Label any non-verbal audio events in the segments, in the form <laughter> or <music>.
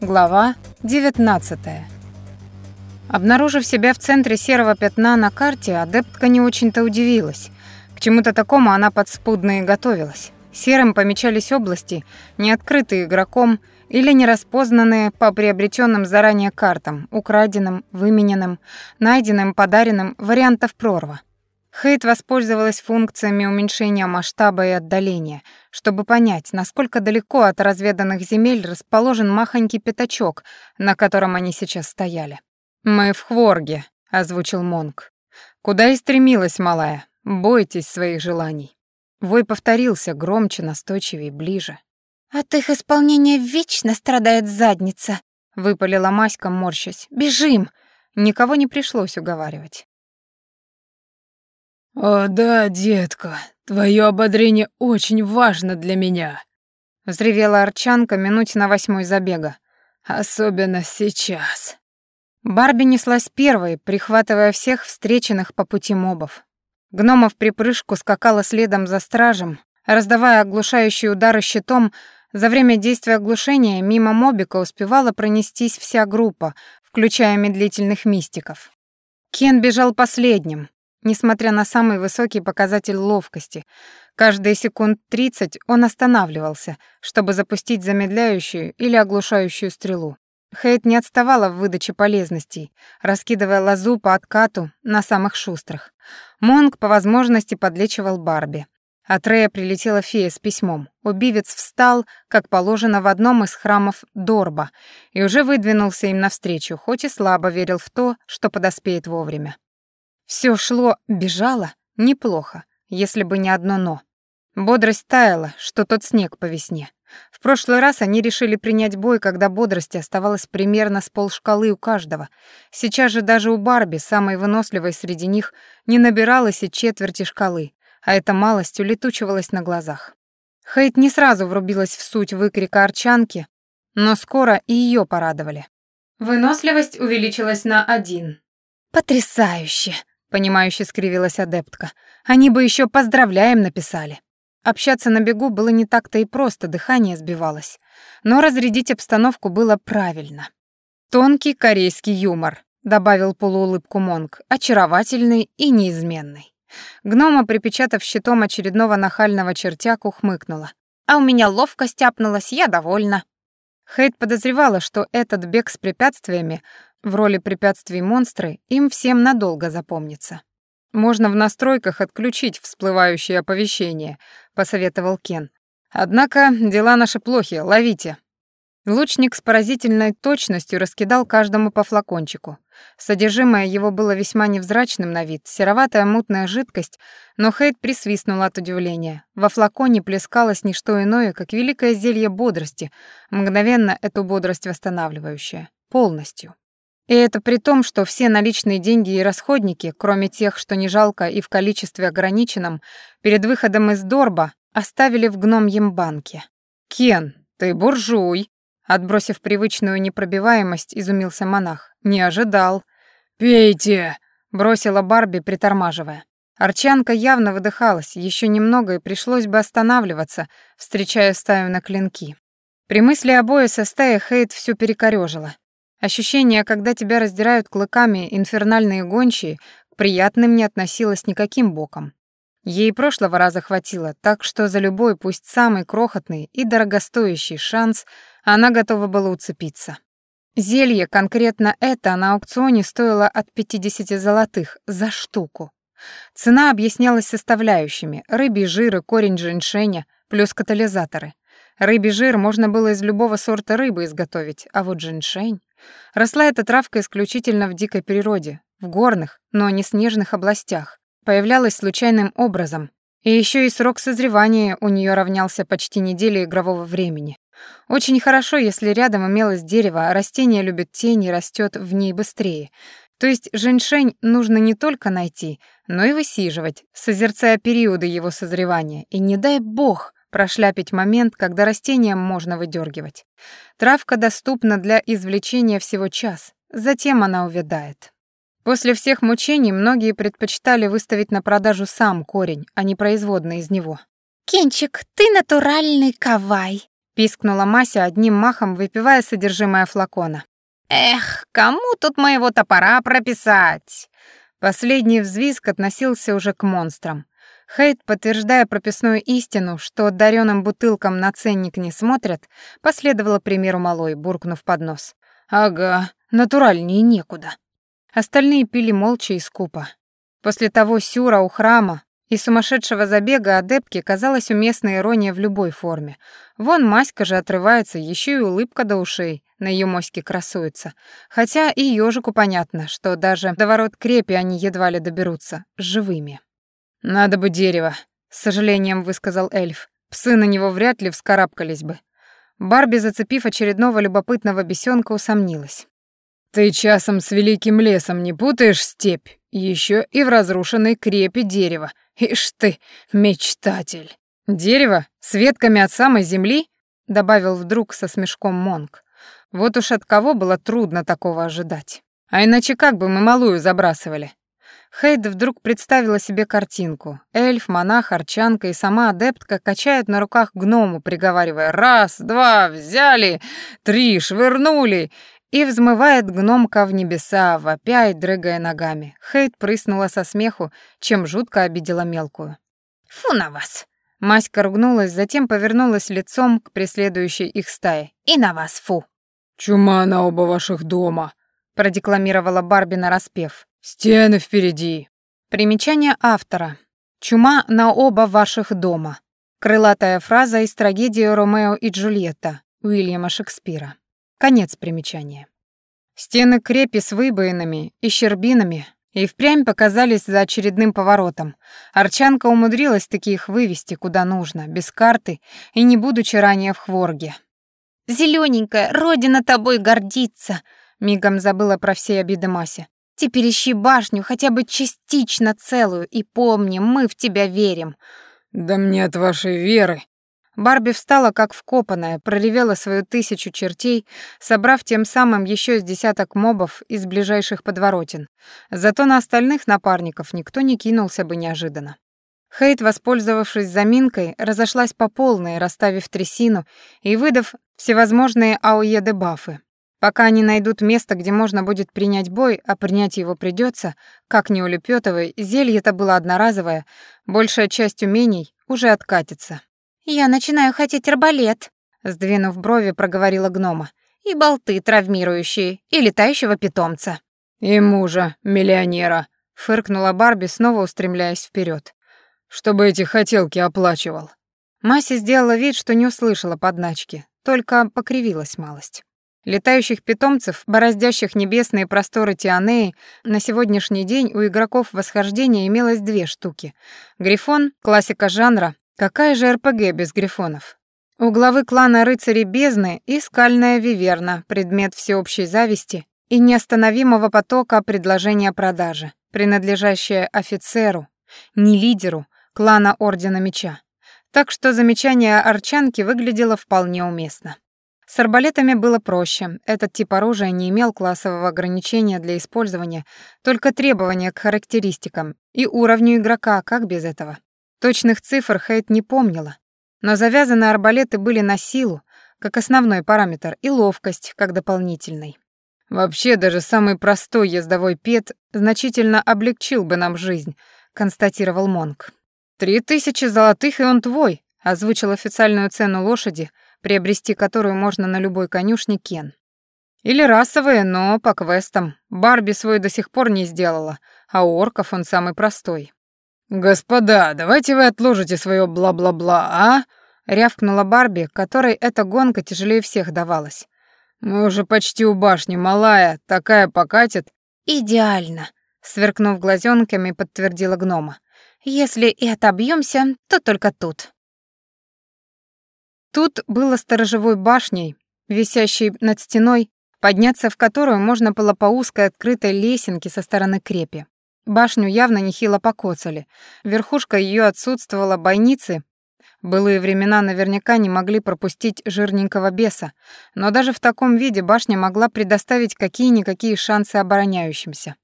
Глава 19. Обнаружив себя в центре серого пятна на карте, адептка не очень-то удивилась. К чему-то такому она подспудно и готовилась. Серым помечались области, не открытые игроком или не распознанные по приобретенным заранее картам, украденным, вымененным, найденным, подаренным вариантов прорва. Хейт воспользовалась функциями уменьшения масштаба и отдаления, чтобы понять, насколько далеко от разведанных земель расположен махонький пятачок, на котором они сейчас стояли. «Мы в Хворге», — озвучил Монг. «Куда и стремилась, малая. Бойтесь своих желаний». Вой повторился громче, настойчивее, ближе. «От их исполнения вечно страдает задница», — выпалила Маська, морщась. «Бежим!» Никого не пришлось уговаривать. «О да, детка, твое ободрение очень важно для меня», — взревела Арчанка минуть на восьмой забега. «Особенно сейчас». Барби неслась первой, прихватывая всех встреченных по пути мобов. Гнома в припрыжку скакала следом за стражем, раздавая оглушающие удары щитом. За время действия оглушения мимо мобика успевала пронестись вся группа, включая медлительных мистиков. Кен бежал последним, Несмотря на самый высокий показатель ловкости, каждые секунд 30 он останавливался, чтобы запустить замедляющую или оглушающую стрелу. Хейт не отставала в выдаче полезностей, раскидывая лазу по откату на самых шустрых. Монг по возможности подлечивал Барби. От Рея прилетела фея с письмом. Убивец встал, как положено, в одном из храмов Дорба и уже выдвинулся им навстречу, хоть и слабо верил в то, что подоспеет вовремя. Все шло, бежало неплохо, если бы не одно «но». Бодрость таяла, что тот снег по весне. В прошлый раз они решили принять бой, когда бодрости оставалось примерно с полшкалы у каждого. Сейчас же даже у Барби, самой выносливой среди них, не набиралось и четверти шкалы, а эта малость улетучивалась на глазах. Хейт не сразу врубилась в суть выкрика арчанки, но скоро и ее порадовали. Выносливость увеличилась на один. «Потрясающе!» Понимающе скривилась адептка. Они бы еще поздравляем написали. Общаться на бегу было не так-то и просто, дыхание сбивалось. Но разрядить обстановку было правильно. Тонкий корейский юмор, добавил полуулыбку Монг, очаровательный и неизменный. Гнома, припечатав щитом очередного нахального чертяку, хмыкнула. «А у меня ловкость апнулась, я довольна». Хейт подозревала, что этот бег с препятствиями в роли препятствий монстры им всем надолго запомнится. «Можно в настройках отключить всплывающее оповещение», — посоветовал Кен. «Однако дела наши плохи, ловите». Лучник с поразительной точностью раскидал каждому по флакончику. Содержимое его было весьма невзрачным на вид, сероватая мутная жидкость, но Хейт присвистнул от удивления. Во флаконе плескалось не что иное, как великое зелье бодрости, мгновенно эту бодрость восстанавливающее. Полностью. И это при том, что все наличные деньги и расходники, кроме тех, что не жалко и в количестве ограниченном, перед выходом из Дорба оставили в гномьем банке. «Кен, ты буржуй!» Отбросив привычную непробиваемость, изумился монах. «Не ожидал». «Пейте!» — бросила Барби, притормаживая. Арчанка явно выдыхалась, еще немного и пришлось бы останавливаться, встречая стаю на клинки. При мысли о бое со стаей Хейт всю перекорёжила. Ощущение, когда тебя раздирают клыками инфернальные гончие, к приятным не относилось никаким боком. Ей прошлого раза хватило, так что за любой, пусть самый крохотный и дорогостоящий шанс она готова была уцепиться. Зелье, конкретно это, на аукционе стоило от 50 золотых за штуку. Цена объяснялась составляющими — рыбий жир и корень женьшеня, плюс катализаторы. Рыбий жир можно было из любого сорта рыбы изготовить, а вот женьшень... Росла эта травка исключительно в дикой природе, в горных, но не снежных областях. Появлялась случайным образом. И еще и срок созревания у нее равнялся почти неделе игрового времени. Очень хорошо, если рядом имелось дерево, а растение любит тень и растет в ней быстрее. То есть женьшень нужно не только найти, но и высиживать, созерцая периоды его созревания. И не дай бог, прошляпить момент, когда растениям можно выдергивать. Травка доступна для извлечения всего час, затем она увядает. После всех мучений многие предпочитали выставить на продажу сам корень, а не производные из него. «Кенчик, ты натуральный кавай», — пискнула Мася одним махом, выпивая содержимое флакона. Эх, кому тут моего топора прописать? Последний взвизг относился уже к монстрам. Хейт, подтверждая прописную истину, что даренным бутылкам на ценник не смотрят, последовала примеру малой, буркнув под нос. «Ага, натуральнее некуда». Остальные пили молча и скупо. После того сюра у храма и сумасшедшего забега адепки казалась уместной ирония в любой форме. Вон Маська же отрывается, еще и улыбка до ушей на ее моське красуется. Хотя и ежику понятно, что даже до ворот крепи они едва ли доберутся, живыми. «Надо бы дерево», — с сожалением высказал эльф. «Псы на него вряд ли вскарабкались бы». Барби, зацепив очередного любопытного бесенка, усомнилась. «Ты часом с великим лесом не путаешь степь? Еще и в разрушенной крепе дерево. Ишь ты, мечтатель!» «Дерево? С ветками от самой земли?» — добавил вдруг со смешком Монг. Вот уж от кого было трудно такого ожидать. А иначе как бы мы малую забрасывали? Хейд вдруг представила себе картинку. Эльф, монах, арчанка и сама адептка качают на руках гному, приговаривая «раз, два, взяли, три, швырнули». И взмывает гномка в небеса, вопя и дрыгая ногами. Хейд прыснула со смеху, чем жутко обидела мелкую. «Фу на вас!» Маська ругнулась, затем повернулась лицом к преследующей их стае. «И на вас, фу!» «Чума на оба ваших дома!» продекламировала Барби на распев. «Стены впереди!» Примечание автора. «Чума на оба ваших дома». Крылатая фраза из трагедии «Ромео и Джульетта» Уильяма Шекспира. Конец примечания. Стены крепи с выбоинами и щербинами и впрямь показались за очередным поворотом. Арчанка умудрилась таки их вывести куда нужно, без карты и не будучи ранее в Хворге. «Зелёненькая, родина тобой гордится!» Мигом забыла про все обиды Мася. Теперь ищи башню, хотя бы частично целую, и помни, мы в тебя верим». «Да мне от вашей веры». Барби встала как вкопанная, проревела свою тысячу чертей, собрав тем самым еще с десяток мобов из ближайших подворотен. Зато на остальных напарников никто не кинулся бы неожиданно. Хейт, воспользовавшись заминкой, разошлась по полной, расставив трясину и выдав всевозможные АОЕ-дебафы. Пока они найдут место, где можно будет принять бой, а принять его придется, как не у Лепётовой, зелье-то было одноразовое, большая часть умений уже откатится. «Я начинаю хотеть арбалет», — сдвинув брови, проговорила гнома. «И болты травмирующие, и летающего питомца». «И мужа, миллионера», — фыркнула Барби, снова устремляясь вперед. «Чтобы эти хотелки оплачивал». Мася сделала вид, что не услышала подначки, только покривилась малость. Летающих питомцев, бороздящих небесные просторы Тианеи, на сегодняшний день у игроков восхождения имелось две штуки. Грифон — классика жанра. Какая же РПГ без грифонов? У главы клана рыцарей бездны и скальная виверна, предмет всеобщей зависти и неостановимого потока предложения продажи, принадлежащая офицеру, не лидеру, клана Ордена Меча. Так что замечание Арчанки выглядело вполне уместно. С арбалетами было проще. Этот тип оружия не имел классового ограничения для использования, только требования к характеристикам и уровню игрока, как без этого. Точных цифр Хейт не помнила, но завязанные арбалеты были на силу, как основной параметр, и ловкость, как дополнительный. «Вообще, даже самый простой ездовой пет значительно облегчил бы нам жизнь», — констатировал Монк. «Три тысячи золотых, и он твой», — озвучил официальную цену лошади — приобрести которую можно на любой конюшне Кен. Или расовые, но по квестам. Барби свой до сих пор не сделала, а у орков он самый простой. «Господа, давайте вы отложите свое бла-бла-бла, а?» — рявкнула Барби, которой эта гонка тяжелее всех давалась. «Мы уже почти у башни, малая, такая покатит». «Идеально», — сверкнув глазенками, подтвердила гнома. «Если и отобьемся, то только тут». Тут было сторожевой башней, висящей над стеной, подняться в которую можно было по узкой открытой лесенке со стороны крепи. Башню явно нехило покоцали. Верхушка ее отсутствовала бойницы. Былые времена наверняка не могли пропустить жирненького беса, но даже в таком виде башня могла предоставить какие-никакие шансы обороняющимся.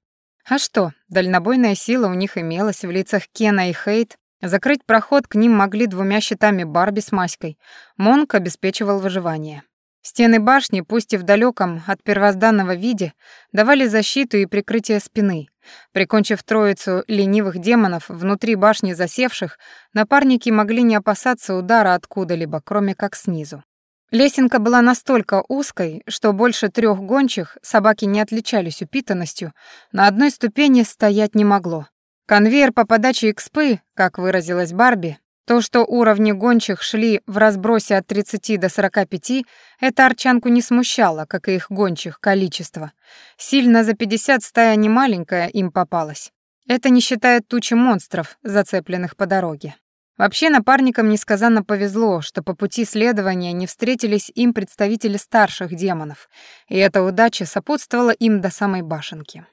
А что, дальнобойная сила у них имелась в лицах Кена и Хейт, Закрыть проход к ним могли двумя щитами Барби с Маськой. Монк обеспечивал выживание. Стены башни, пусть и в далеком от первозданного виде, давали защиту и прикрытие спины. Прикончив троицу ленивых демонов внутри башни засевших, напарники могли не опасаться удара откуда-либо, кроме как снизу. Лесенка была настолько узкой, что больше трех гончих собаки не отличались упитанностью, на одной ступени стоять не могло. Конвейер по подаче экспы, как выразилась Барби, то, что уровни гончих шли в разбросе от 30 до 45, это арчанку не смущало, как и их гончих количество. Сильно за 50 стая не маленькая им попалась. Это не считая тучи монстров, зацепленных по дороге. Вообще напарникам несказанно повезло, что по пути следования не встретились им представители старших демонов, и эта удача сопутствовала им до самой башенки.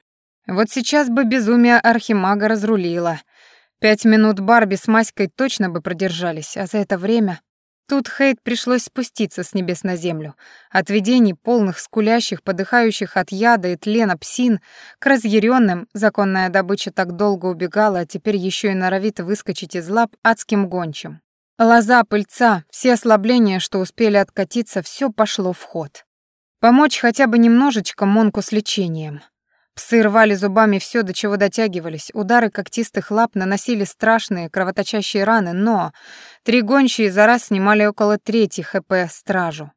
Вот сейчас бы безумие архимага разрулило. Пять минут Барби с Маськой точно бы продержались, а за это время... Тут Хейт пришлось спуститься с небес на землю. От видений полных скулящих, подыхающих от яда и тлена псин к разъяренным, законная добыча так долго убегала, а теперь еще и норовит выскочить из лап адским гончим. Лоза, пыльца, все ослабления, что успели откатиться, все пошло в ход. Помочь хотя бы немножечко Монку с лечением. Псы рвали зубами все, до чего дотягивались. Удары когтистых лап наносили страшные кровоточащие раны, но три гончие за раз снимали около трети ХП стражу.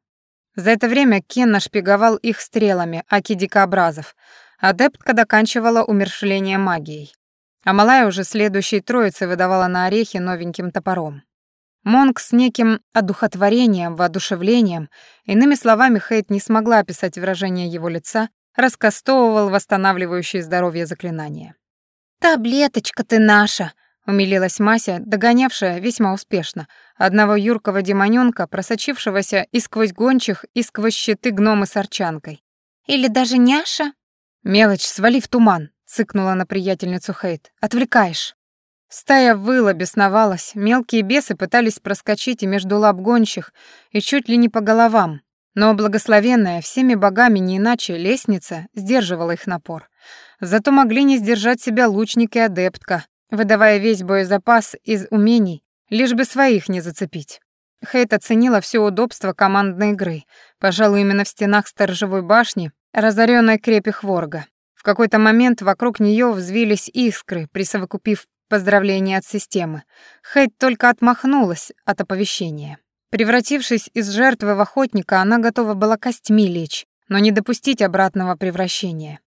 За это время Кен нашпиговал их стрелами, аки дикообразов. Адептка доканчивала умершление магией. А малая уже следующей троицы выдавала на орехи новеньким топором. Монг с неким одухотворением, воодушевлением, иными словами, Хейт не смогла описать выражение его лица, раскастовывал восстанавливающее здоровье заклинания. «Таблеточка ты наша!» — умилилась Мася, догонявшая весьма успешно одного юркого демонёнка, просочившегося и сквозь гончих, и сквозь щиты гномы с арчанкой. «Или даже няша?» «Мелочь, свали в туман!» — цыкнула на приятельницу Хейт. «Отвлекаешь!» Стая выла, бесновалась, мелкие бесы пытались проскочить и между лап гончих, и чуть ли не по головам, но благословенная всеми богами не иначе лестница сдерживала их напор. Зато могли не сдержать себя лучник и адептка, выдавая весь боезапас из умений, лишь бы своих не зацепить. Хейт оценила все удобство командной игры, пожалуй, именно в стенах сторожевой башни, разоренной крепи Хворга. В какой-то момент вокруг нее взвились искры, присовокупив поздравления от системы. Хейт только отмахнулась от оповещения. Превратившись из жертвы в охотника, она готова была костьми лечь, но не допустить обратного превращения.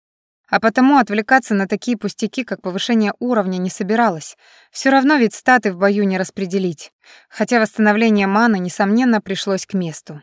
А потому отвлекаться на такие пустяки, как повышение уровня, не собиралась. Все равно ведь статы в бою не распределить, хотя восстановление маны, несомненно, пришлось к месту.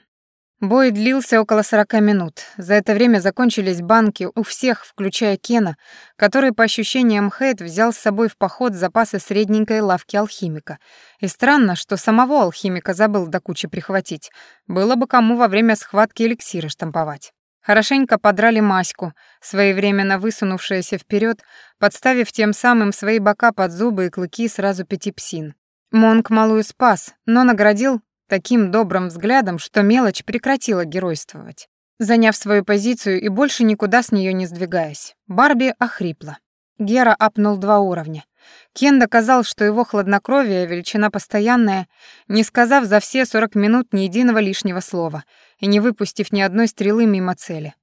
Бой длился около 40 минут. За это время закончились банки у всех, включая Кена, который, по ощущениям Хейт, взял с собой в поход запасы средненькой лавки алхимика. И странно, что самого алхимика забыл до кучи прихватить. Было бы кому во время схватки эликсиры штамповать. Хорошенько подрали Маську, своевременно высунувшаяся вперед, подставив тем самым свои бока под зубы и клыки сразу пяти псин. Монк малую спас, но наградил таким добрым взглядом, что мелочь прекратила геройствовать. Заняв свою позицию и больше никуда с нее не сдвигаясь, Барби охрипла. Гера апнул два уровня. Кен доказал, что его хладнокровие — величина постоянная, не сказав за все 40 минут ни единого лишнего слова и не выпустив ни одной стрелы мимо цели.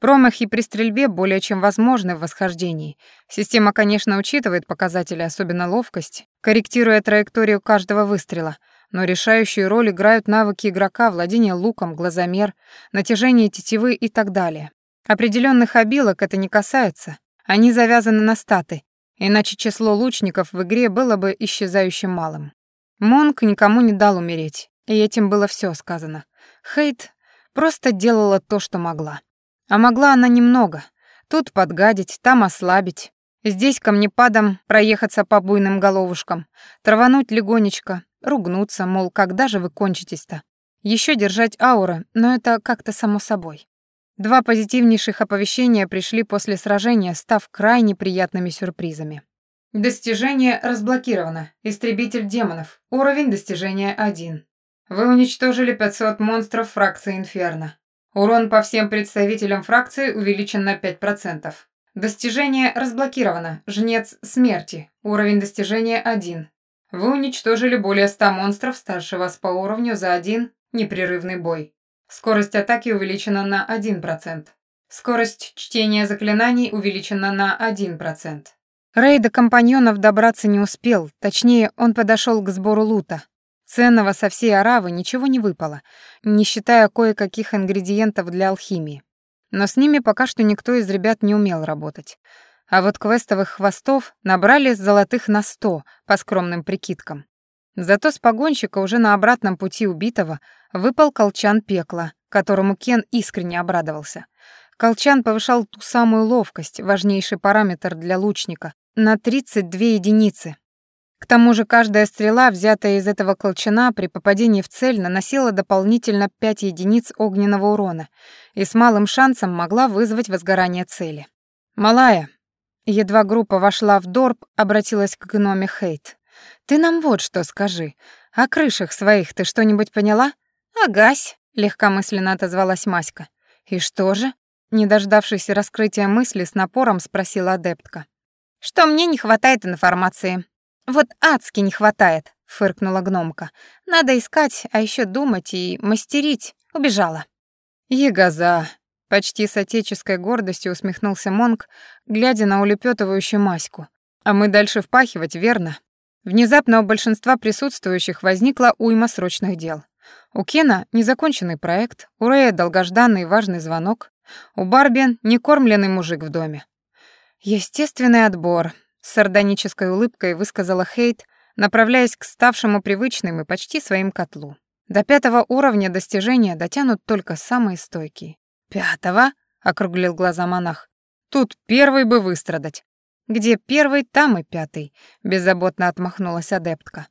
Промахи при стрельбе более чем возможны в восхождении. Система, конечно, учитывает показатели, особенно ловкость, корректируя траекторию каждого выстрела — но решающую роль играют навыки игрока, владение луком, глазомер, натяжение тетивы и так далее. Определенных обилок это не касается, они завязаны на статы, иначе число лучников в игре было бы исчезающим малым. Монк никому не дал умереть, и этим было все сказано. Хейт просто делала то, что могла. А могла она немного. Тут подгадить, там ослабить. Здесь камнепадом проехаться по буйным головушкам, травануть легонечко, ругнуться, мол, когда же вы кончитесь-то? Еще держать ауры, но это как-то само собой. Два позитивнейших оповещения пришли после сражения, став крайне приятными сюрпризами. Достижение разблокировано. Истребитель демонов. Уровень достижения 1. Вы уничтожили 500 монстров фракции Инферно. Урон по всем представителям фракции увеличен на 5%. Достижение разблокировано. Жнец смерти. Уровень достижения 1. Вы уничтожили более ста монстров старше вас по уровню за один непрерывный бой. Скорость атаки увеличена на 1%. Скорость чтения заклинаний увеличена на 1%. Рэй до компаньонов добраться не успел, точнее, он подошел к сбору лута. Ценного со всей аравы ничего не выпало, не считая кое-каких ингредиентов для алхимии. Но с ними пока что никто из ребят не умел работать. А вот квестовых хвостов набрали золотых на сто, по скромным прикидкам. Зато с погонщика уже на обратном пути убитого выпал колчан пекла, которому Кен искренне обрадовался. Колчан повышал ту самую ловкость, важнейший параметр для лучника, на 32 единицы. К тому же каждая стрела, взятая из этого колчана, при попадении в цель наносила дополнительно 5 единиц огненного урона и с малым шансом могла вызвать возгорание цели. «Малая, Едва группа вошла в дорп, обратилась к гноме Хейт. «Ты нам вот что скажи. О крышах своих ты что-нибудь поняла?» «Агась», — легкомысленно отозвалась Маська. «И что же?» Не дождавшись раскрытия мысли, с напором спросила адептка. «Что мне не хватает информации?» «Вот адски не хватает», — фыркнула гномка. «Надо искать, а еще думать и мастерить». Убежала. «Егоза», Почти с отеческой гордостью усмехнулся Монг, глядя на улепетывающую маську. А мы дальше впахивать, верно? Внезапно у большинства присутствующих возникла уйма срочных дел. У Кена незаконченный проект, у Рэя долгожданный важный звонок, у Барби некормленный мужик в доме. Естественный отбор, с сардонической улыбкой высказала Хейт, направляясь к ставшему привычным и почти своим котлу. До пятого уровня достижения дотянут только самые стойкие. «Пятого?» — округлил глаза монах. «Тут первый бы выстрадать». «Где первый, там и пятый», — беззаботно отмахнулась адептка.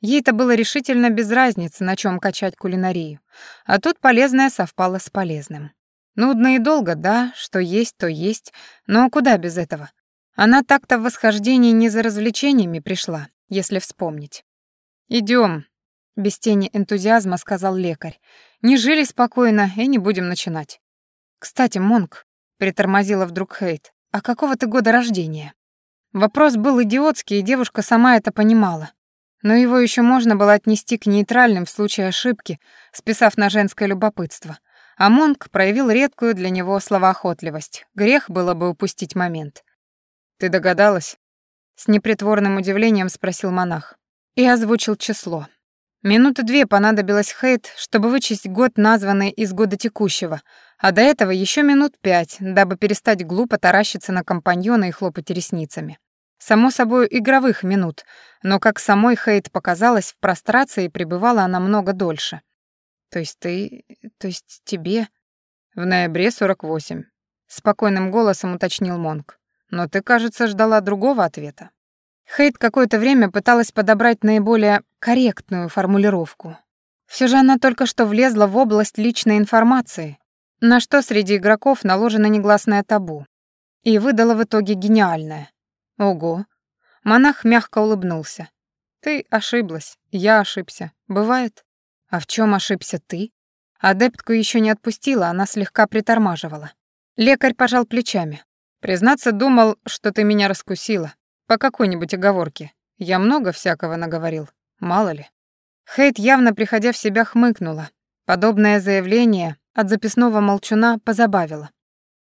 Ей-то было решительно без разницы, на чем качать кулинарию. А тут полезное совпало с полезным. Нудно и долго, да, что есть, то есть, но куда без этого? Она так-то в восхождении не за развлечениями пришла, если вспомнить. Идем, без тени энтузиазма сказал лекарь. «Не жили спокойно и не будем начинать». «Кстати, Монк», — притормозила вдруг Хейт, — «а какого ты года рождения?» Вопрос был идиотский, и девушка сама это понимала. Но его еще можно было отнести к нейтральным в случае ошибки, списав на женское любопытство. А Монк проявил редкую для него словоохотливость. Грех было бы упустить момент. «Ты догадалась?» С непритворным удивлением спросил монах. И озвучил число. Минуты две понадобилось Хейт, чтобы вычесть год, названный из года текущего, а до этого еще минут пять, дабы перестать глупо таращиться на компаньона и хлопать ресницами. Само собой, игровых минут, но, как самой Хейт показалось, в прострации пребывала она много дольше. «То есть ты... то есть тебе...» «В ноябре 48», — спокойным голосом уточнил Монк. «Но ты, кажется, ждала другого ответа». Хейт какое-то время пыталась подобрать наиболее корректную формулировку. Все же она только что влезла в область личной информации, на что среди игроков наложено негласное табу. И выдала в итоге гениальное. Ого. Монах мягко улыбнулся. Ты ошиблась, я ошибся. Бывает? А в чем ошибся ты? Адептку еще не отпустила, она слегка притормаживала. Лекарь пожал плечами. Признаться, думал, что ты меня раскусила. По какой-нибудь оговорке. Я много всякого наговорил. Мало ли. Хейт, явно приходя в себя, хмыкнула. Подобное заявление от записного молчуна позабавило.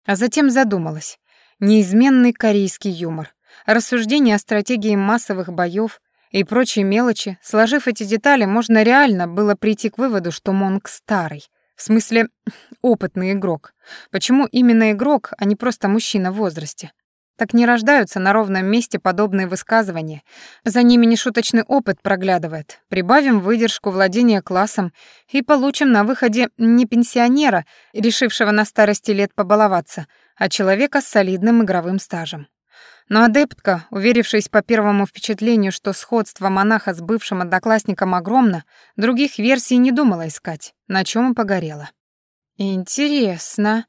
А затем задумалась. Неизменный корейский юмор. Рассуждения о стратегии массовых боев и прочие мелочи, сложив эти детали, можно реально было прийти к выводу, что Монг старый. В смысле, <clears throat> опытный игрок. Почему именно игрок, а не просто мужчина в возрасте? Так не рождаются на ровном месте подобные высказывания. За ними нешуточный опыт проглядывает. Прибавим выдержку владения классом и получим на выходе не пенсионера, решившего на старости лет побаловаться, а человека с солидным игровым стажем. Но адептка, уверившись по первому впечатлению, что сходство монаха с бывшим одноклассником огромно, других версий не думала искать, на чем и погорела. «Интересно»,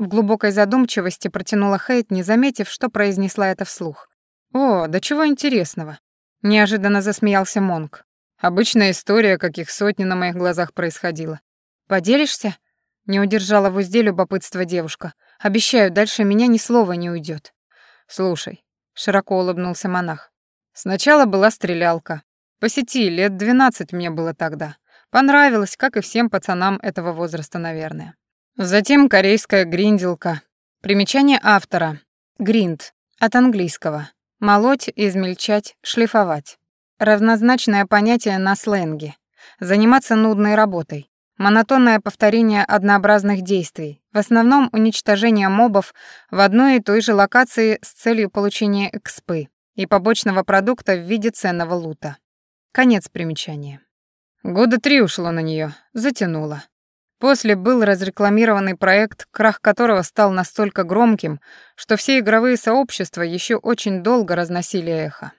в глубокой задумчивости протянула Хейт, не заметив, что произнесла это вслух. «О, да чего интересного?» Неожиданно засмеялся Монк. «Обычная история, каких сотни на моих глазах происходило. Поделишься?» Не удержала в узде любопытства девушка. «Обещаю, дальше меня ни слова не уйдет. «Слушай», — широко улыбнулся монах. «Сначала была стрелялка. По сети лет двенадцать мне было тогда. Понравилось, как и всем пацанам этого возраста, наверное. Затем корейская гринделка. Примечание автора. Гринд. От английского. Молоть, измельчать, шлифовать. Равнозначное понятие на сленге. Заниматься нудной работой. Монотонное повторение однообразных действий, в основном уничтожение мобов в одной и той же локации с целью получения экспы и побочного продукта в виде ценного лута. Конец примечания. Года три ушло на нее, затянуло. После был разрекламированный проект, крах которого стал настолько громким, что все игровые сообщества еще очень долго разносили эхо.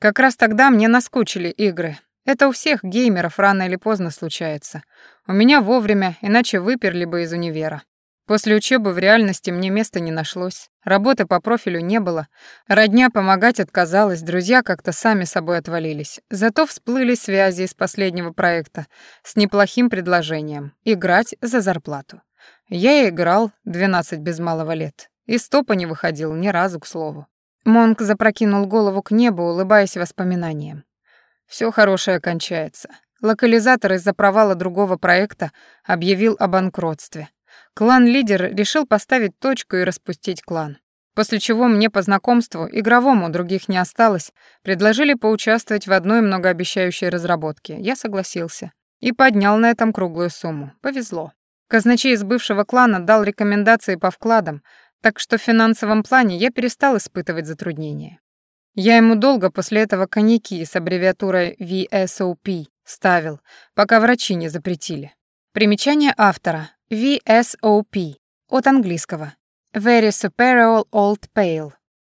Как раз тогда мне наскучили игры, это у всех геймеров рано или поздно случается. У меня вовремя, иначе выперли бы из универа. После учебы в реальности мне места не нашлось. Работы по профилю не было. Родня помогать отказалась, друзья как-то сами собой отвалились. Зато всплыли связи из последнего проекта с неплохим предложением — играть за зарплату. Я играл 12 без малого лет. И стопа не выходил ни разу, к слову. Монк запрокинул голову к небу, улыбаясь воспоминаниям. Все хорошее кончается. Локализатор из-за провала другого проекта объявил о банкротстве. Клан-лидер решил поставить точку и распустить клан. После чего мне по знакомству, игровому других не осталось, предложили поучаствовать в одной многообещающей разработке. Я согласился. И поднял на этом круглую сумму. Повезло. Казначей из бывшего клана дал рекомендации по вкладам, так что в финансовом плане я перестал испытывать затруднения. Я ему долго после этого коньяки с аббревиатурой VSOP ставил, пока врачи не запретили. Примечание автора. VSOP. От английского. Very Superior Old Pale.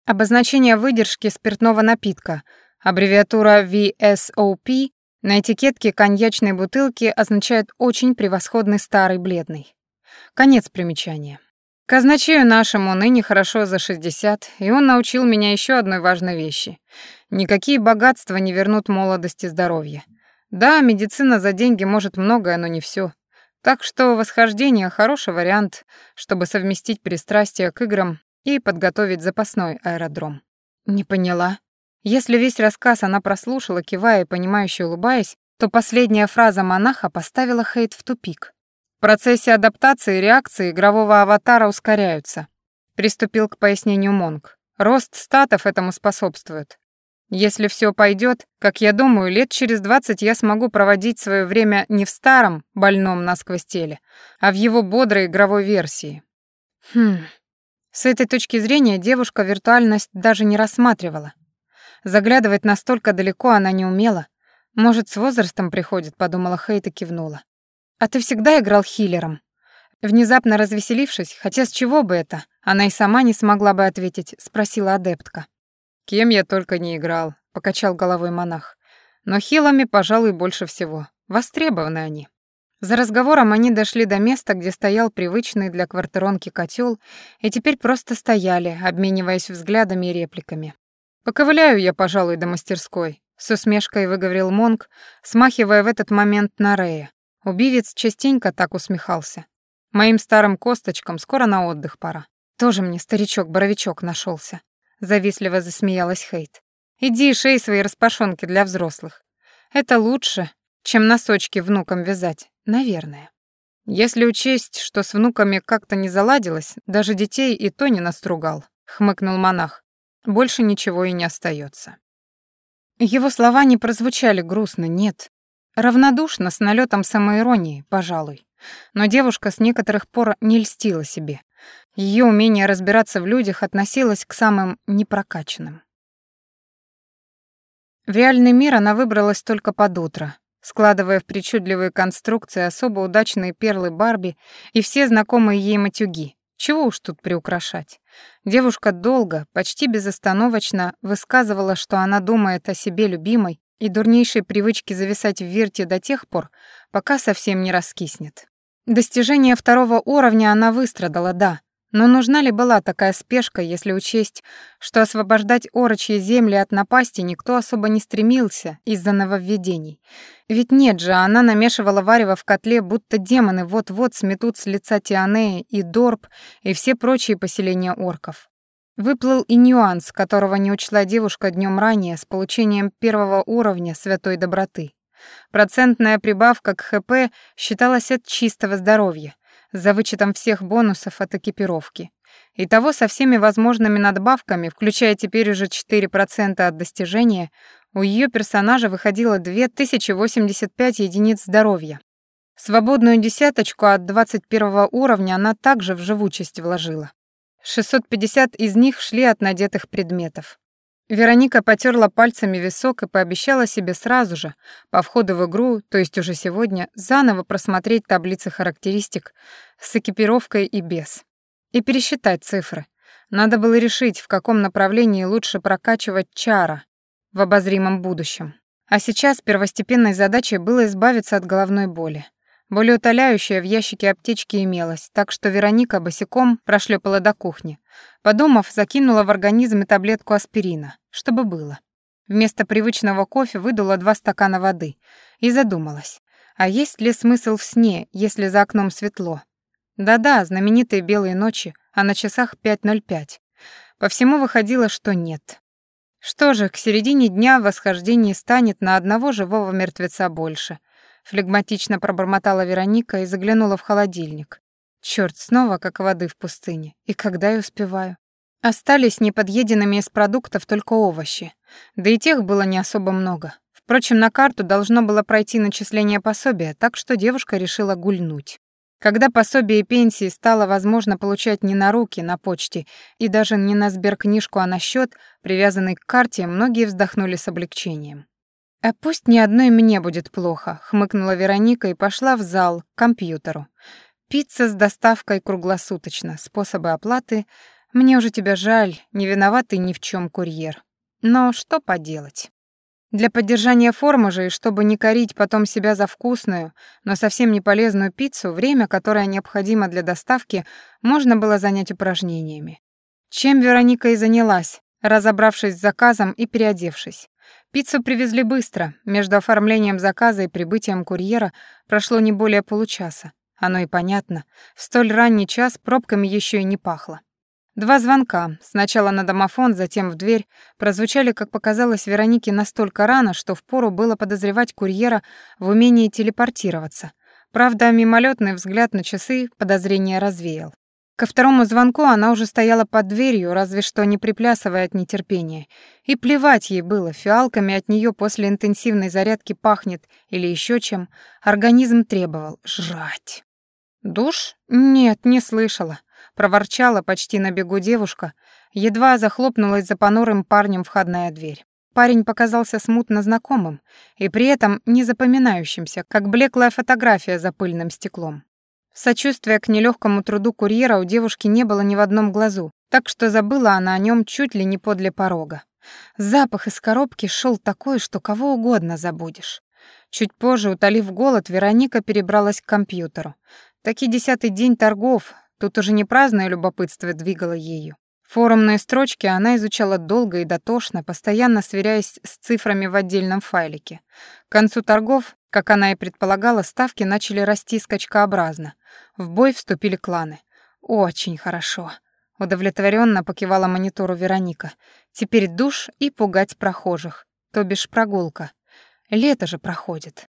Обозначение выдержки спиртного напитка. Аббревиатура VSOP на этикетке коньячной бутылки означает «очень превосходный старый бледный». Конец примечания. Казначею нашему ныне хорошо за 60, и он научил меня еще одной важной вещи. Никакие богатства не вернут молодости и здоровье. Да, медицина за деньги может многое, но не все. Так что восхождение — хороший вариант, чтобы совместить пристрастие к играм и подготовить запасной аэродром. Не поняла. Если весь рассказ она прослушала, кивая и понимающе улыбаясь, то последняя фраза монаха поставила Хейт в тупик процессе адаптации реакции игрового аватара ускоряются. Приступил к пояснению Монг. Рост статов этому способствует. Если все пойдет, как я думаю, лет через двадцать я смогу проводить свое время не в старом, больном насквозь теле, а в его бодрой игровой версии. Хм. С этой точки зрения девушка виртуальность даже не рассматривала. Заглядывать настолько далеко она не умела. Может, с возрастом приходит, подумала Хейт и кивнула. «А ты всегда играл хиллером?» Внезапно развеселившись, хотя с чего бы это, она и сама не смогла бы ответить, спросила адептка. «Кем я только не играл», — покачал головой монах. «Но хилами, пожалуй, больше всего. Востребованы они». За разговором они дошли до места, где стоял привычный для квартиронки котел, и теперь просто стояли, обмениваясь взглядами и репликами. «Поковыляю я, пожалуй, до мастерской», — с усмешкой выговорил Монг, смахивая в этот момент на Рея, Убивец частенько так усмехался. Моим старым косточкам скоро на отдых пора. Тоже мне старичок-боровичок нашелся. Завистливо засмеялась Хейт. Иди шей свои распашонки для взрослых. Это лучше, чем носочки внукам вязать, наверное. Если учесть, что с внуками как-то не заладилось, даже детей и то не настругал, хмыкнул монах. Больше ничего и не остается. Его слова не прозвучали грустно, нет. Равнодушно, с налетом самоиронии, пожалуй. Но девушка с некоторых пор не льстила себе. Ее умение разбираться в людях относилось к самым непрокачанным. В реальный мир она выбралась только под утро, складывая в причудливые конструкции особо удачные перлы Барби и все знакомые ей матюги. Чего уж тут приукрашать. Девушка долго, почти безостановочно высказывала, что она думает о себе любимой и дурнейшей привычки зависать в вирте до тех пор, пока совсем не раскиснет. Достижение второго уровня она выстрадала, да, но нужна ли была такая спешка, если учесть, что освобождать орочьи земли от напасти никто особо не стремился из-за нововведений? Ведь нет же, она намешивала варево в котле, будто демоны вот-вот сметут с лица Тианеи и Дорб и все прочие поселения орков. Выплыл и нюанс, которого не учла девушка днем ранее с получением первого уровня святой доброты. Процентная прибавка к ХП считалась от чистого здоровья, за вычетом всех бонусов от экипировки. Итого со всеми возможными надбавками, включая теперь уже 4% от достижения, у ее персонажа выходило 2085 единиц здоровья. Свободную десяточку от 21 уровня она также в живучесть вложила. 650 из них шли от надетых предметов. Вероника потерла пальцами висок и пообещала себе сразу же, по входу в игру, то есть уже сегодня, заново просмотреть таблицы характеристик с экипировкой и без. И пересчитать цифры. Надо было решить, в каком направлении лучше прокачивать чара в обозримом будущем. А сейчас первостепенной задачей было избавиться от головной боли. Более утоляющая в ящике аптечки имелась, так что Вероника босиком прошлепала до кухни. Подумав, закинула в организм и таблетку аспирина, чтобы было. Вместо привычного кофе выдула два стакана воды и задумалась. А есть ли смысл в сне, если за окном светло? Да-да, знаменитые белые ночи, а на часах 5.05. По всему выходило, что нет. Что же, к середине дня восхождение станет на одного живого мертвеца больше — флегматично пробормотала Вероника и заглянула в холодильник. Чёрт, снова как воды в пустыне. И когда я успеваю? Остались неподъеденными из продуктов только овощи. Да и тех было не особо много. Впрочем, на карту должно было пройти начисление пособия, так что девушка решила гульнуть. Когда пособие и пенсии стало возможно получать не на руки, на почте, и даже не на сберкнижку, а на счет, привязанный к карте, многие вздохнули с облегчением. «А пусть ни одной мне будет плохо», — хмыкнула Вероника и пошла в зал, к компьютеру. «Пицца с доставкой круглосуточно. Способы оплаты. Мне уже тебя жаль, не виноватый ни в чем курьер. Но что поделать?» Для поддержания формы же и чтобы не корить потом себя за вкусную, но совсем не полезную пиццу, время, которое необходимо для доставки, можно было занять упражнениями. Чем Вероника и занялась, разобравшись с заказом и переодевшись. Пиццу привезли быстро. Между оформлением заказа и прибытием курьера прошло не более получаса. Оно и понятно. В столь ранний час пробками еще и не пахло. Два звонка, сначала на домофон, затем в дверь, прозвучали, как показалось Веронике, настолько рано, что впору было подозревать курьера в умении телепортироваться. Правда, мимолетный взгляд на часы подозрение развеял. Ко второму звонку она уже стояла под дверью, разве что не приплясывая от нетерпения. И плевать ей было, фиалками от нее после интенсивной зарядки пахнет или еще чем. Организм требовал жрать. «Душ? Нет, не слышала», — проворчала почти на бегу девушка. Едва захлопнулась за понурым парнем входная дверь. Парень показался смутно знакомым и при этом не запоминающимся, как блеклая фотография за пыльным стеклом. Сочувствия к нелегкому труду курьера у девушки не было ни в одном глазу, так что забыла она о нем чуть ли не подле порога. Запах из коробки шел такой, что кого угодно забудешь. Чуть позже, утолив голод, Вероника перебралась к компьютеру. Таки десятый день торгов, тут уже не праздное любопытство двигало ею. Форумные строчки она изучала долго и дотошно, постоянно сверяясь с цифрами в отдельном файлике. К концу торгов, как она и предполагала, ставки начали расти скачкообразно. В бой вступили кланы. Очень хорошо. Удовлетворенно покивала монитору Вероника. Теперь душ и пугать прохожих. То бишь прогулка. Лето же проходит.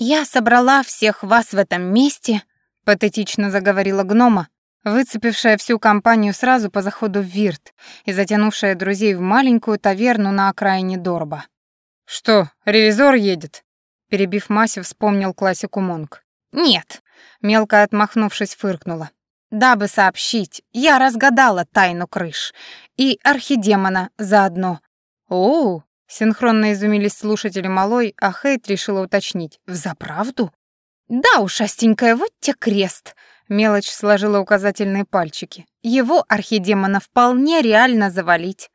«Я собрала всех вас в этом месте», — патетично заговорила гнома, выцепившая всю компанию сразу по заходу в Вирт и затянувшая друзей в маленькую таверну на окраине Дорба. «Что, ревизор едет?» Перебив Масю, вспомнил классику Монг. «Нет», — мелко отмахнувшись, фыркнула. «Дабы сообщить, я разгадала тайну крыш. И архидемона заодно». «О-о-о!» — синхронно изумились слушатели малой, а Хейт решила уточнить. «Взаправду?» «Да уж, Астенькая, вот те крест!» Мелочь сложила указательные пальчики. «Его архидемона вполне реально завалить».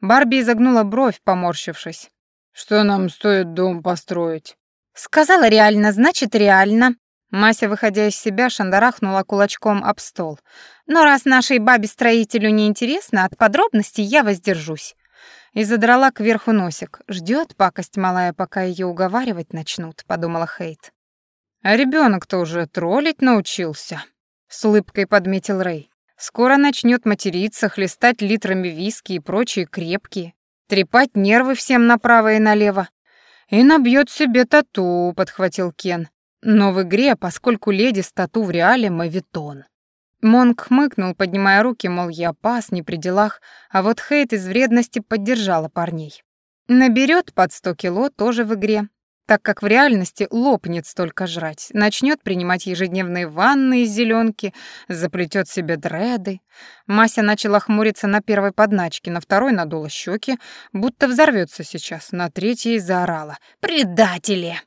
Барби изогнула бровь, поморщившись. «Что нам стоит дом построить?» «Сказала реально, значит реально». Мася, выходя из себя, шандарахнула кулачком об стол. «Но раз нашей бабе-строителю не интересно, от подробностей я воздержусь». И задрала кверху носик. Ждет пакость малая, пока ее уговаривать начнут», — подумала Хейт. «А ребенок то уже троллить научился», — с улыбкой подметил Рэй. Скоро начнет материться, хлестать литрами виски и прочие крепкие, трепать нервы всем направо и налево. И набьет себе тату, подхватил Кен. Но в игре, поскольку леди с тату в реале мавитон. Монк хмыкнул, поднимая руки, мол, я пас, не при делах, а вот Хейт из вредности поддержала парней. Наберет под сто кило тоже в игре, так как в реальности лопнет столько жрать, начнет принимать ежедневные ванны из зеленки, заплетет себе дреды. Мася начала хмуриться на первой подначке, на второй надула щеки, будто взорвется сейчас, на третьей заорала «Предатели!».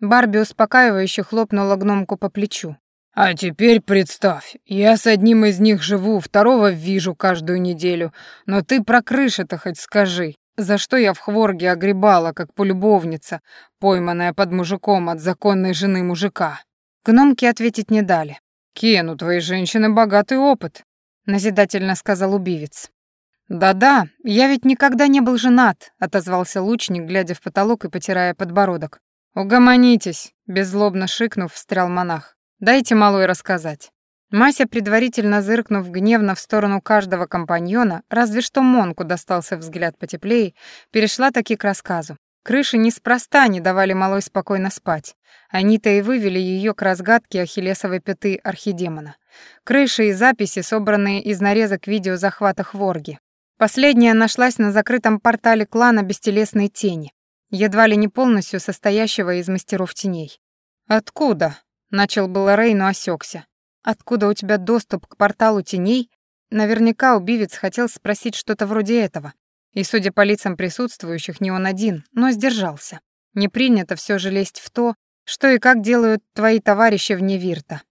Барби успокаивающе хлопнула гномку по плечу. «А теперь представь, я с одним из них живу, второго вижу каждую неделю, но ты про крыши-то хоть скажи, за что я в хворге огребала, как полюбовница, пойманная под мужиком от законной жены мужика?» Гномки ответить не дали. «Кен, у твоей женщины богатый опыт», — назидательно сказал убивец. «Да-да, я ведь никогда не был женат», — отозвался лучник, глядя в потолок и потирая подбородок. «Угомонитесь», — беззлобно шикнув, встрял монах. «Дайте малой рассказать». Мася, предварительно зыркнув гневно в сторону каждого компаньона, разве что Монку достался взгляд потеплее, перешла таки к рассказу. Крыши неспроста не давали малой спокойно спать. Они-то и вывели ее к разгадке ахиллесовой пяты архидемона. Крыши и записи, собранные из нарезок видео захвата Хворги. Последняя нашлась на закрытом портале клана Бестелесной Тени, едва ли не полностью состоящего из мастеров теней. «Откуда?» — начал было Рей, но осекся. Откуда у тебя доступ к порталу теней? Наверняка убивец хотел спросить что-то вроде этого. И, судя по лицам присутствующих, не он один, но сдержался. Не принято все же лезть в то, что и как делают твои товарищи вне Вирта.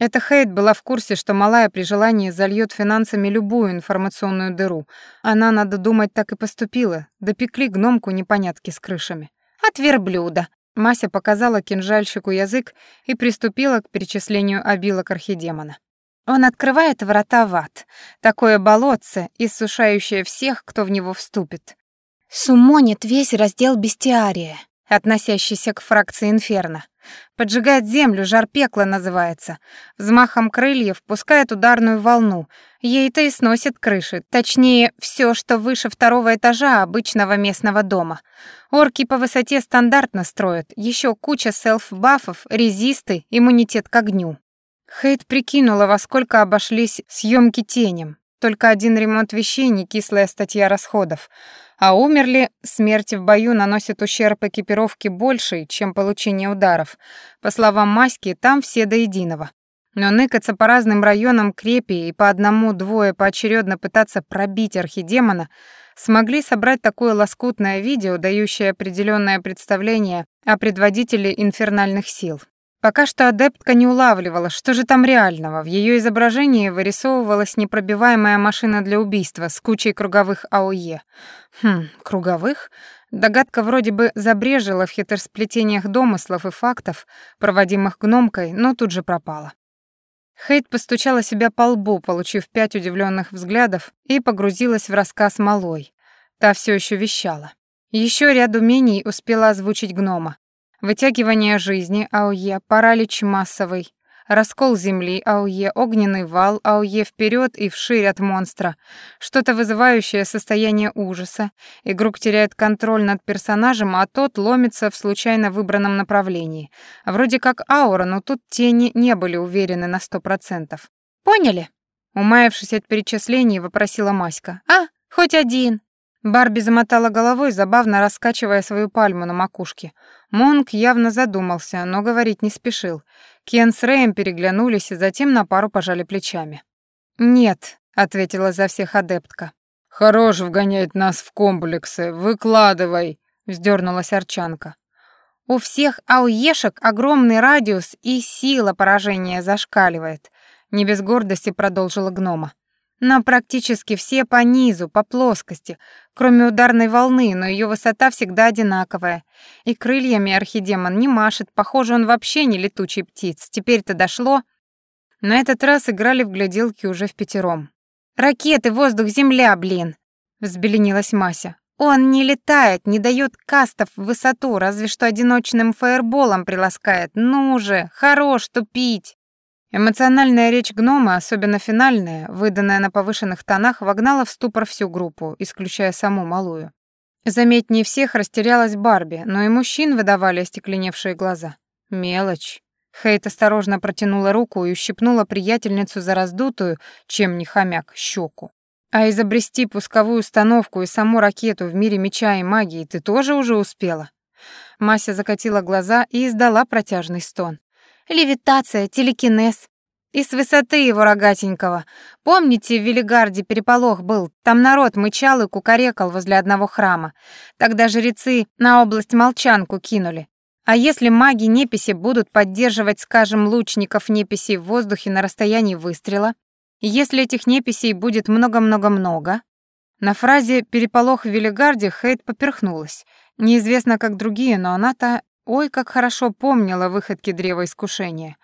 Эта Хейт была в курсе, что малая при желании зальет финансами любую информационную дыру. Она, надо думать, так и поступила. Допекли гномку непонятки с крышами. «От верблюда», Мася показала кинжальщику язык и приступила к перечислению обилок архидемона. Он открывает врата в ад, такое болотце, иссушающее всех, кто в него вступит. Сумонит весь раздел бестиария, относящийся к фракции инферно. Поджигает землю, жар пекла называется. Взмахом крыльев пускает ударную волну. Ей-то и сносит крыши, точнее, все, что выше второго этажа обычного местного дома. Орки по высоте стандартно строят, еще куча селф-бафов, резисты, иммунитет к огню. Хейт прикинула, во сколько обошлись съемки тенем. Только один ремонт вещей, не кислая статья расходов. А умерли, смерти в бою наносят ущерб экипировке больший, чем получение ударов. По словам Маськи, там все до единого. Но ныкаться по разным районам крепи и по одному-двое поочередно пытаться пробить архидемона смогли собрать такое лоскутное видео, дающее определенное представление о предводителе инфернальных сил. Пока что адептка не улавливала, что же там реального. В ее изображении вырисовывалась непробиваемая машина для убийства с кучей круговых АОЕ. Хм, круговых? Догадка вроде бы забрежила в хитросплетениях домыслов и фактов, проводимых гномкой, но тут же пропала. Хейт постучала себя по лбу, получив пять удивленных взглядов, и погрузилась в рассказ малой. Та все еще вещала. Еще ряд умений успела озвучить гнома. Вытягивание жизни АОЕ, паралич массовый, раскол земли АОЕ, огненный вал АОЕ вперед и вширь от монстра, что-то вызывающее состояние ужаса. Игрок теряет контроль над персонажем, а тот ломится в случайно выбранном направлении. Вроде как аура, но тут тени не были уверены на сто процентов. «Поняли?» Умаявшись от перечислений, вопросила Маська. «А, хоть один». Барби замотала головой, забавно раскачивая свою пальму на макушке. Монк явно задумался, но говорить не спешил. Кен с Рэем переглянулись и затем на пару пожали плечами. «Нет», — ответила за всех адептка. «Хорош вгонять нас в комплексы, выкладывай», — вздернулась Арчанка. «У всех ауешек огромный радиус и сила поражения зашкаливает», — не без гордости продолжила гнома. Но практически все по низу, по плоскости, кроме ударной волны, но ее высота всегда одинаковая. И крыльями архидемон не машет, похоже, он вообще не летучий птиц. Теперь-то дошло. На этот раз играли в гляделки уже в пятером. «Ракеты, воздух, земля, блин!» — взбеленилась Мася. «Он не летает, не дает кастов в высоту, разве что одиночным фаерболом приласкает. Ну же, хорош тупить!» Эмоциональная речь гнома, особенно финальная, выданная на повышенных тонах, вогнала в ступор всю группу, исключая саму малую. Заметнее всех растерялась Барби, но и мужчин выдавали остекленевшие глаза. Мелочь. Хейт осторожно протянула руку и ущипнула приятельницу за раздутую, чем не хомяк, щеку. А изобрести пусковую установку и саму ракету в мире меча и магии ты тоже уже успела? Мася закатила глаза и издала протяжный стон. Левитация, телекинез. И с высоты его рогатенького. Помните, в Велигарде переполох был? Там народ мычал и кукарекал возле одного храма. Тогда жрецы на область молчанку кинули. А если маги-неписи будут поддерживать, скажем, лучников неписей в воздухе на расстоянии выстрела, если этих неписей будет много-много-много? На фразе «переполох в Велигарде» Хейт поперхнулась. Неизвестно, как другие, но она-то, ой, как хорошо помнила выходки древа искушения.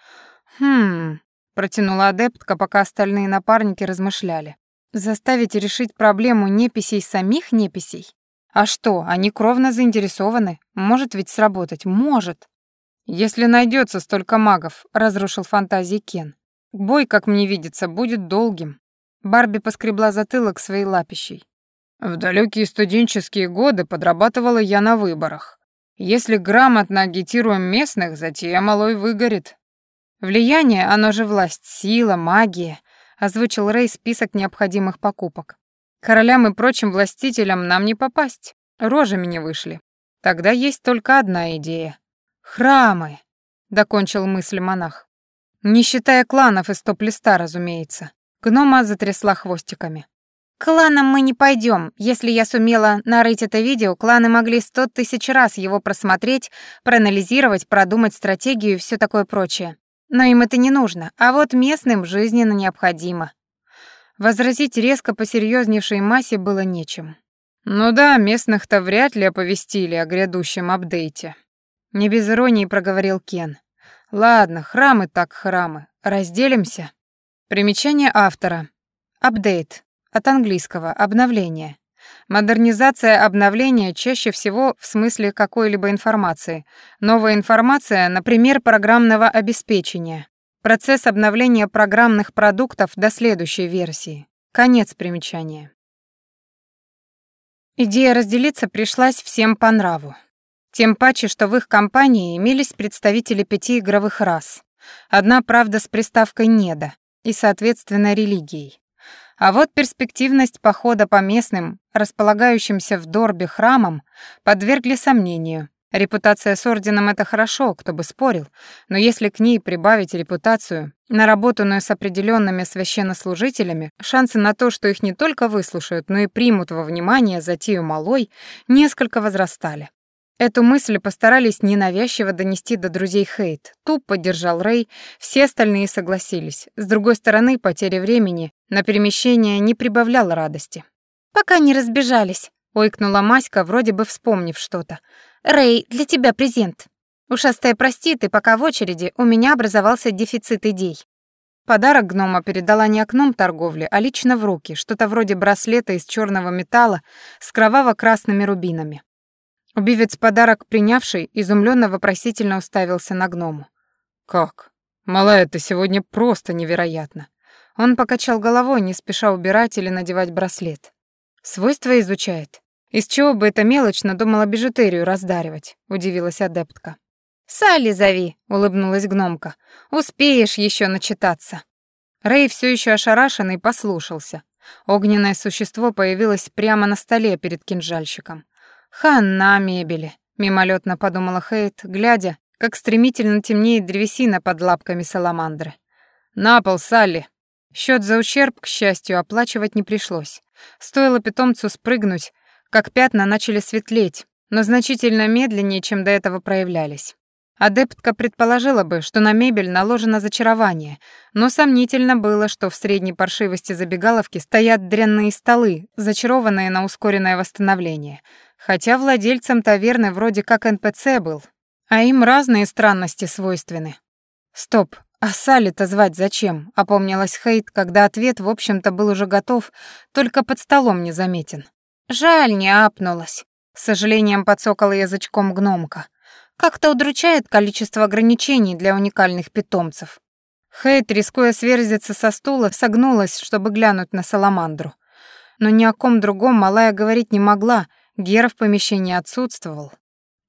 «Хм...» — протянула адептка, пока остальные напарники размышляли. «Заставить решить проблему неписей самих неписей? А что, они кровно заинтересованы. Может ведь сработать, может». «Если найдется столько магов», — разрушил фантазии Кен. Бой, как мне видится, будет долгим. Барби поскребла затылок своей лапищей. В далекие студенческие годы подрабатывала я на выборах. Если грамотно агитируем местных, затея малой выгорит. Влияние, оно же власть, сила, магия, озвучил Рэй список необходимых покупок. Королям и прочим властителям нам не попасть. Рожами не вышли. Тогда есть только одна идея. Храмы, докончил мысль монах. Не считая кланов из топ-листа, разумеется. Гнома затрясла хвостиками. «Кланам мы не пойдем. Если я сумела нарыть это видео, кланы могли сто тысяч раз его просмотреть, проанализировать, продумать стратегию и все такое прочее. Но им это не нужно, а вот местным жизненно необходимо». Возразить резко посерьезневшей массе было нечем. «Ну да, местных-то вряд ли оповестили о грядущем апдейте», — не без иронии проговорил Кен. Ладно, храмы так храмы. Разделимся. Примечание автора. Апдейт. От английского. Обновление. Модернизация обновления чаще всего в смысле какой-либо информации. Новая информация, например, программного обеспечения. Процесс обновления программных продуктов до следующей версии. Конец примечания. Идея разделиться пришлась всем по нраву. Тем паче, что в их компании имелись представители пяти игровых рас. Одна, правда, с приставкой «неда» и, соответственно, религией. А вот перспективность похода по местным, располагающимся в Дорбе храмам, подвергли сомнению. Репутация с орденом — это хорошо, кто бы спорил, но если к ней прибавить репутацию, наработанную с определенными священнослужителями, шансы на то, что их не только выслушают, но и примут во внимание затею малой, несколько возрастали. Эту мысль постарались ненавязчиво донести до друзей Хейт. Туп поддержал Рэй, все остальные согласились. С другой стороны, потеря времени на перемещение не прибавляла радости. «Пока не разбежались», — ойкнула Маська, вроде бы вспомнив что-то. «Рэй, для тебя презент. Ушастая прости, ты пока в очереди, у меня образовался дефицит идей». Подарок гнома передала не окном торговли, а лично в руки, что-то вроде браслета из черного металла с кроваво-красными рубинами. Убивец подарок принявший изумленно вопросительно уставился на гному. «Как? Малая, ты сегодня просто невероятно!» Он покачал головой, не спеша убирать или надевать браслет. «Свойства изучает. Из чего бы эта мелочь надумала бижутерию раздаривать?» — удивилась адептка. «Салли зови», — улыбнулась гномка. «Успеешь еще начитаться». Рэй все еще ошарашенный послушался. Огненное существо появилось прямо на столе перед кинжальщиком. «Ханна мебели», — мимолетно подумала Хейт, глядя, как стремительно темнеет древесина под лапками саламандры. «На пол, Салли!» Счет за ущерб, к счастью, оплачивать не пришлось. Стоило питомцу спрыгнуть, как пятна начали светлеть, но значительно медленнее, чем до этого проявлялись. Адептка предположила бы, что на мебель наложено зачарование, но сомнительно было, что в средней паршивости забегаловки стоят дрянные столы, зачарованные на ускоренное восстановление — Хотя владельцем таверны вроде как НПЦ был, а им разные странности свойственны. Стоп, а Салли-то звать зачем? Опомнилась Хейт, когда ответ, в общем-то, был уже готов, только под столом не заметен. Жаль, не апнулась. С сожалением подсокала язычком гномка. Как-то удручает количество ограничений для уникальных питомцев. Хейт, рискуя сверзиться со стула, согнулась, чтобы глянуть на Саламандру. Но ни о ком другом малая говорить не могла, Гера в помещении отсутствовал.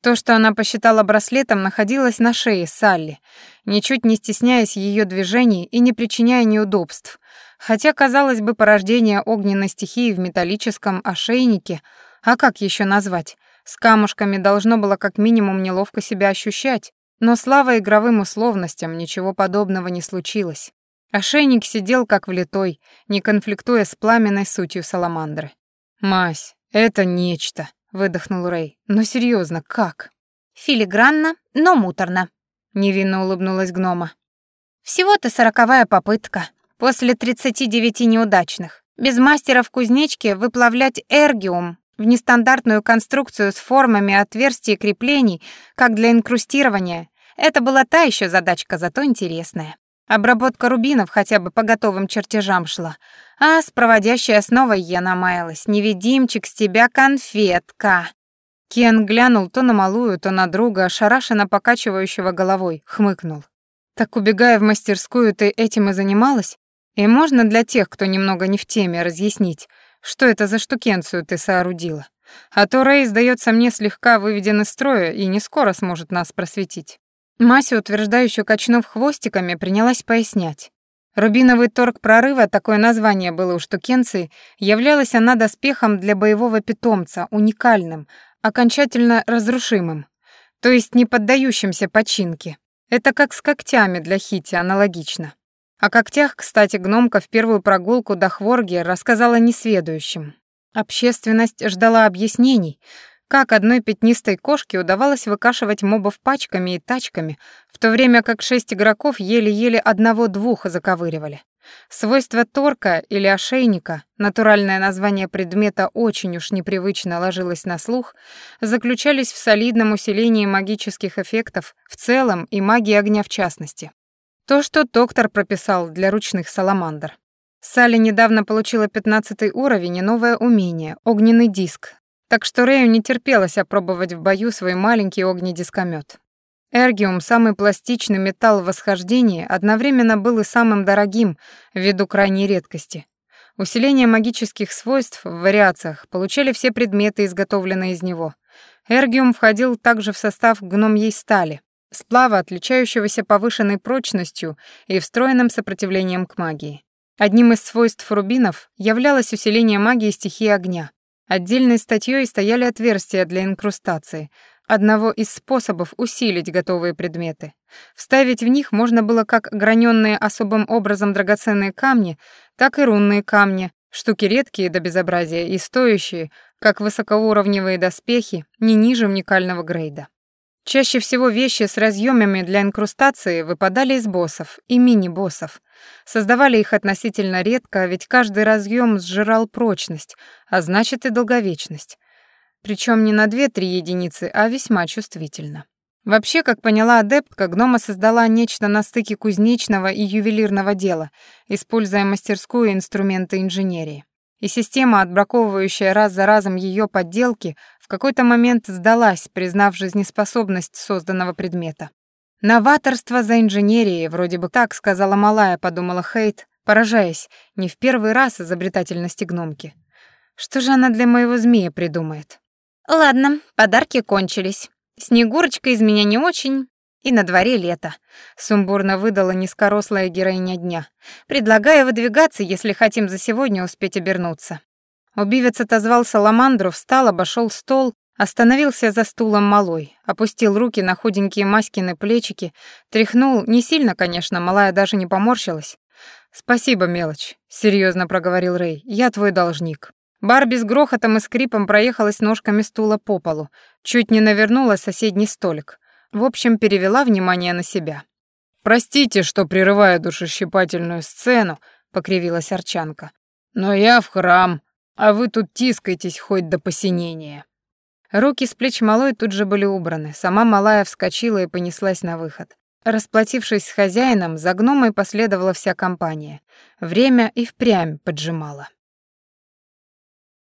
То, что она посчитала браслетом, находилось на шее Салли, ничуть не стесняясь ее движений и не причиняя неудобств. Хотя, казалось бы, порождение огненной стихии в металлическом ошейнике, а как еще назвать, с камушками должно было как минимум неловко себя ощущать, но слава игровым условностям ничего подобного не случилось. Ошейник сидел как влитой, не конфликтуя с пламенной сутью саламандры. «Мась, это нечто», выдохнул Рэй. Но серьезно, как? Филигранно, но муторно, невинно улыбнулась гнома. Всего-то сороковая попытка. После тридцати девяти неудачных. Без мастера в кузнечке выплавлять эргиум в нестандартную конструкцию с формами отверстий и креплений, как для инкрустирования. Это была та еще задачка, зато интересная. Обработка рубинов хотя бы по готовым чертежам шла. А с проводящей основой я намаялась. Невидимчик с тебя конфетка. Кен глянул то на малую, то на друга, ошарашенно покачивающего головой, хмыкнул. «Так, убегая в мастерскую, ты этим и занималась? И можно для тех, кто немного не в теме, разъяснить, что это за штукенцию ты соорудила? А то Рэй, сдается мне, слегка выведен из строя и не скоро сможет нас просветить». Мася, утверждающе качнув хвостиками, принялась пояснять. Рубиновый торг прорыва, такое название было у штукенции, являлась она доспехом для боевого питомца, уникальным, окончательно разрушимым, то есть не поддающимся починке. Это как с когтями для хити, аналогично. О когтях, кстати, гномка в первую прогулку до Хворги рассказала несведущим. Общественность ждала объяснений, как одной пятнистой кошке удавалось выкашивать мобов пачками и тачками, в то время как шесть игроков еле-еле одного-двух заковыривали. Свойства торка или ошейника, натуральное название предмета очень уж непривычно ложилось на слух, заключались в солидном усилении магических эффектов в целом и магии огня в частности. То, что доктор прописал для ручных саламандр. Салли недавно получила 15 уровень и новое умение — огненный диск, так что Рэю не терпелось опробовать в бою свой маленький огнедискомет. Эргиум, самый пластичный металл в восхождении, одновременно был и самым дорогим ввиду крайней редкости. Усиление магических свойств в вариациях получали все предметы, изготовленные из него. Эргиум входил также в состав гномьей стали, сплава, отличающегося повышенной прочностью и встроенным сопротивлением к магии. Одним из свойств рубинов являлось усиление магии стихии огня. Отдельной статьей стояли отверстия для инкрустации, одного из способов усилить готовые предметы. Вставить в них можно было как граненные особым образом драгоценные камни, так и рунные камни, штуки редкие до безобразия и стоящие, как высокоуровневые доспехи, не ниже уникального грейда. Чаще всего вещи с разъемами для инкрустации выпадали из боссов и мини-боссов. Создавали их относительно редко, ведь каждый разъем сжирал прочность, а значит и долговечность. Причем не на 2-3 единицы, а весьма чувствительно. Вообще, как поняла адептка, гнома создала нечто на стыке кузнечного и ювелирного дела, используя мастерскую инструменты инженерии. И система, отбраковывающая раз за разом ее подделки, в какой-то момент сдалась, признав жизнеспособность созданного предмета. «Новаторство за инженерией, вроде бы так сказала малая», — подумала Хейт, поражаясь, не в первый раз изобретательности гномки. «Что же она для моего змея придумает?» «Ладно, подарки кончились. Снегурочка из меня не очень, и на дворе лето», — сумбурно выдала низкорослая героиня дня. «Предлагаю выдвигаться, если хотим за сегодня успеть обернуться». Убивец отозвал Саламандру, встал, обошел стол, остановился за стулом малой, опустил руки на худенькие Маськины плечики, тряхнул, не сильно, конечно, малая даже не поморщилась. «Спасибо, мелочь», — серьезно проговорил Рэй, — «я твой должник». Барби с грохотом и скрипом проехалась ножками стула по полу, чуть не навернула соседний столик. В общем, перевела внимание на себя. «Простите, что прерываю душещипательную сцену», — покривилась Арчанка. «Но я в храм, а вы тут тискаетесь хоть до посинения». Руки с плеч малой тут же были убраны, сама малая вскочила и понеслась на выход. Расплатившись с хозяином, за гномой последовала вся компания. Время и впрямь поджимало.